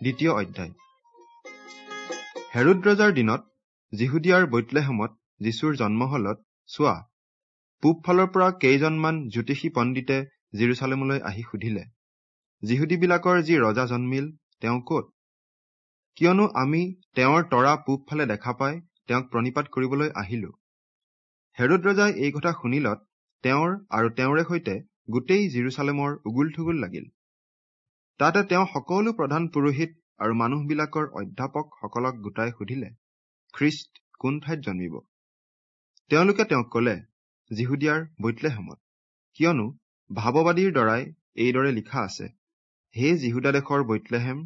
দ্বিতীয় অধ্যায়। হেৰুদ ৰজাৰ দিনত যিহুদিয়াৰ বৈতলেহেমত যীশুৰ জন্ম হলত চোৱা পূব ফালৰ পৰা কেইজনমান জ্যোতিষী পণ্ডিতে জিৰচালেমলৈ আহি সুধিলে যিহুদীবিলাকৰ যি ৰজা জন্মিল তেওঁ কত? কিয়নো আমি তেওঁৰ তৰা পূব ফালে দেখা পাই তেওঁক প্ৰণিপাত কৰিবলৈ আহিলো হেৰুদ ৰজাই এই কথা শুনিলত তেওঁৰ আৰু তেওঁৰে সৈতে গোটেই জিৰচালেমৰ উগুল থুগুল লাগিল। তাতে তেওঁ সকলো প্ৰধান পুৰোহিত আৰু মানুহবিলাকৰ অধ্যাপক সকলক গোটাই সুধিলে খ্ৰীষ্ট কোন ঠাইত জন্মিব? তেওঁলোকে তেওঁক কলে যিহুদিয়াৰ বৈতলেহেমত। কিয়নো ভাৱবাদীৰ দ্বাৰাই এইদৰে লিখা আছে হে যিহুদা দেশৰ বৈতলেহেম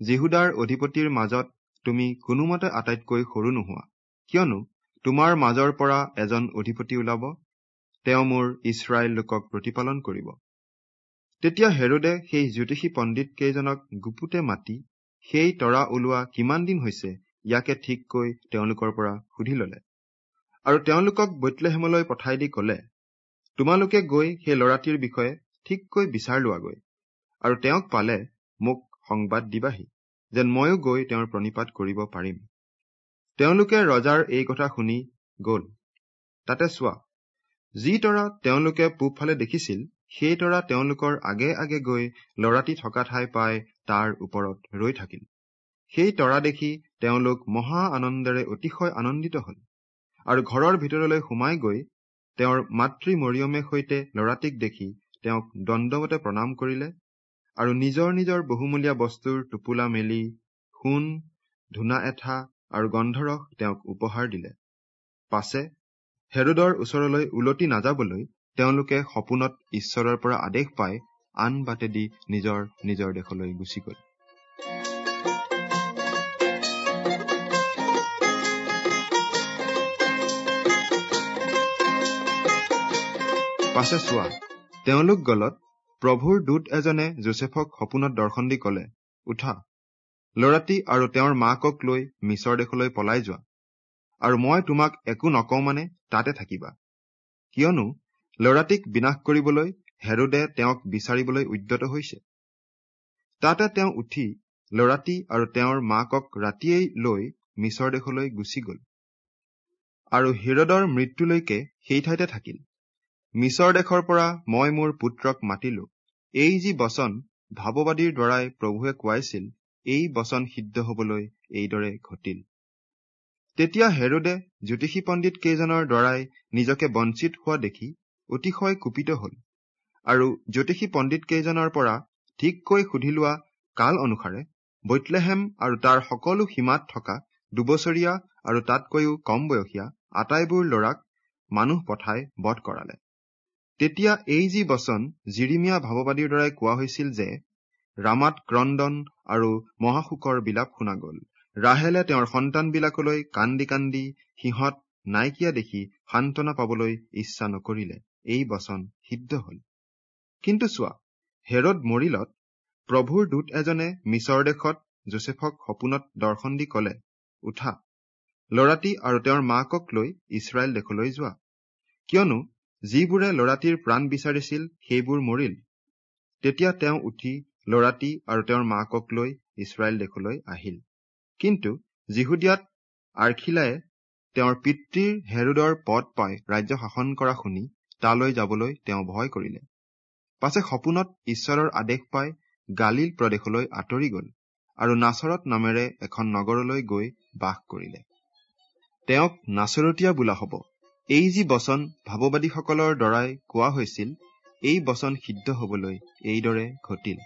যিহুদাৰ অধিপতিৰ মাজত তুমি কোনোমতে আটাইতকৈ সৰু নোহোৱা। কিয়নো তোমাৰ মাজৰ পৰা এজন অধিপতি ওলাব তেওঁ মোৰ ইছৰাইল লোকক প্ৰতিপালন কৰিব। তেতিয়া হেৰোদে সেই জ্যোতিষী পণ্ডিত কেইজনক গুপুতে মাতি সেই তৰা ওলোৱা কিমান দিন হৈছে ইয়াকে ঠিককৈ তেওঁলোকৰ পৰা সুধি ললে। আৰু তেওঁলোকক বৈতলেহেমলৈ পঠাই দি কলে তোমালোকে গৈ সেই ল'ৰাটিৰ বিষয়ে ঠিককৈ বিচাৰ লোৱাগৈ আৰু তেওঁক পালে মোক সংবাদ দিবাহি যেন ময়ো গৈ তেওঁৰ প্ৰণিপাত কৰিব পাৰিম। তেওঁলোকে ৰজাৰ এই কথা শুনি গল। তাতে চোৱা যি তৰা তেওঁলোকে পূবফালে দেখিছিল সেই তৰা তেওঁলোকৰ আগে আগে গৈ লৰাটি থকা ঠাই পাই তাৰ ওপৰত ৰৈ থাকিল। সেই তৰা দেখি তেওঁলোক মহা আনন্দেৰে অতিশয় আনন্দিত হল আৰু ঘৰৰ ভিতৰলৈ সোমাই গৈ তেওঁৰ মাতৃ মৰিয়মে সৈতে লৰাটিক দেখি তেওঁক দণ্ডৱতে প্ৰণাম কৰিলে আৰু নিজৰ নিজৰ বহুমূলীয়া বস্তুৰ টোপোলা মেলি সোণ ধূনা এঠা আৰু গন্ধৰস তেওঁক উপহাৰ দিলে। পাছে হেৰুদৰ ওচৰলৈ ওলটি নাযাবলৈ তেওঁলোকে সপোনত ঈশ্বৰৰ পৰা আদেশ পাই আন বাটেদি নিজৰ নিজৰ দেশলৈ গুচি গল। পাছে চোৱা তেওঁলোক গলত প্ৰভুৰ দূত এজনে যোচেফক সপোনত দৰ্শন দি কলে উঠা লৰাটি আৰু তেওঁৰ মাকক লৈ মিছৰ দেশলৈ পলাই যোৱা। আৰু মই তোমাক একো নকওঁ মানে তাতে থাকিবা। কিয়নো লৰাটিক বিনাশ কৰিবলৈ হেৰোদে তেওঁক বিচাৰিবলৈ উদ্যত হৈছে। তাতে তেওঁ উঠি লৰাটি আৰু তেওঁৰ মাকক ৰাতিয়েই লৈ মিছৰ দেশলৈ গুচি গল। আৰু হিৰদৰ মৃত্যুলৈকে সেই ঠাইতে থাকিল। মিছৰ দেশৰ পৰা মই মোৰ পুত্ৰক মাতিলো। এই যি বচন ভাৱবাদীৰ দ্বাৰাই প্ৰভুৱে কোৱাইছিল এই বচন সিদ্ধ হবলৈ এইদৰে ঘটিল। তেতিয়া হেৰোদে জ্যোতিষী পণ্ডিত কেইজনৰ দ্বাৰাই নিজকে বঞ্চিত হোৱা দেখি অতিশয় কুপিত হল। আৰু জ্যোতিষী পণ্ডিত কেইজনৰ পৰা ঠিককৈ সুধি লোৱা কাল অনুসাৰে বৈতলেহেম আৰু তাৰ সকলো সীমাত থকা দুবছৰীয়া আৰু তাতকৈও কম বয়সীয়া আটাইবোৰ লৰাক মানুহ পঠাই বধ কৰালে। তেতিয়া এই যি বচন জিৰিমীয়া ভাৱবাদীৰ দ্বাৰাই কোৱা হৈছিল যে ৰামাত ক্ৰদন আৰু মহাশোকৰ বিলাপ শুনা গল ৰাহেলে তেওঁৰ সন্তানবিলাকলৈ কান্দি কান্দি সিহঁত নাইকিয়া দেখি সান্তনা পাবলৈ ইচ্ছা নকৰিলে এই বচন সিদ্ধ হল। কিন্তু চোৱা হেৰদ মৰিলত প্ৰভুৰ দূত এজনে মিছৰ দেশত যোচেফক সপোনত দৰ্শন দি কলে উঠা লৰাটি আৰু তেওঁৰ মাকক লৈ ইছৰাইল দেশলৈ যোৱা। কিয়নো যিবোৰে লৰাটিৰ প্ৰাণ বিচাৰিছিল সেইবোৰ মৰিল। তেতিয়া তেওঁ উঠি লৰাটি আৰু তেওঁৰ মাকক লৈ ইছৰাইল দেশলৈ আহিল। কিন্তু যিহুদিয়াত আৰ্খিলায়ে তেওঁৰ পিতৃৰ হেৰুদৰ পদ পাই ৰাজ্য শাসন কৰা শুনি তালৈ যাবলৈ তেওঁ ভয় কৰিলে। পাছে সপোনত ঈশ্বৰৰ আদেশ পাই গালিল প্ৰদেশলৈ আঁতৰি গল আৰু নাচৰত নামেৰে এখন নগৰলৈ গৈ বাস কৰিলে। তেওঁক নাচৰতীয়া বোলা হব। এই যি বচন ভাৱবাদীসকলৰ দ্বাৰাই কোৱা হৈছিল এই বচন সিদ্ধ হবলৈ এইদৰে ঘটিল।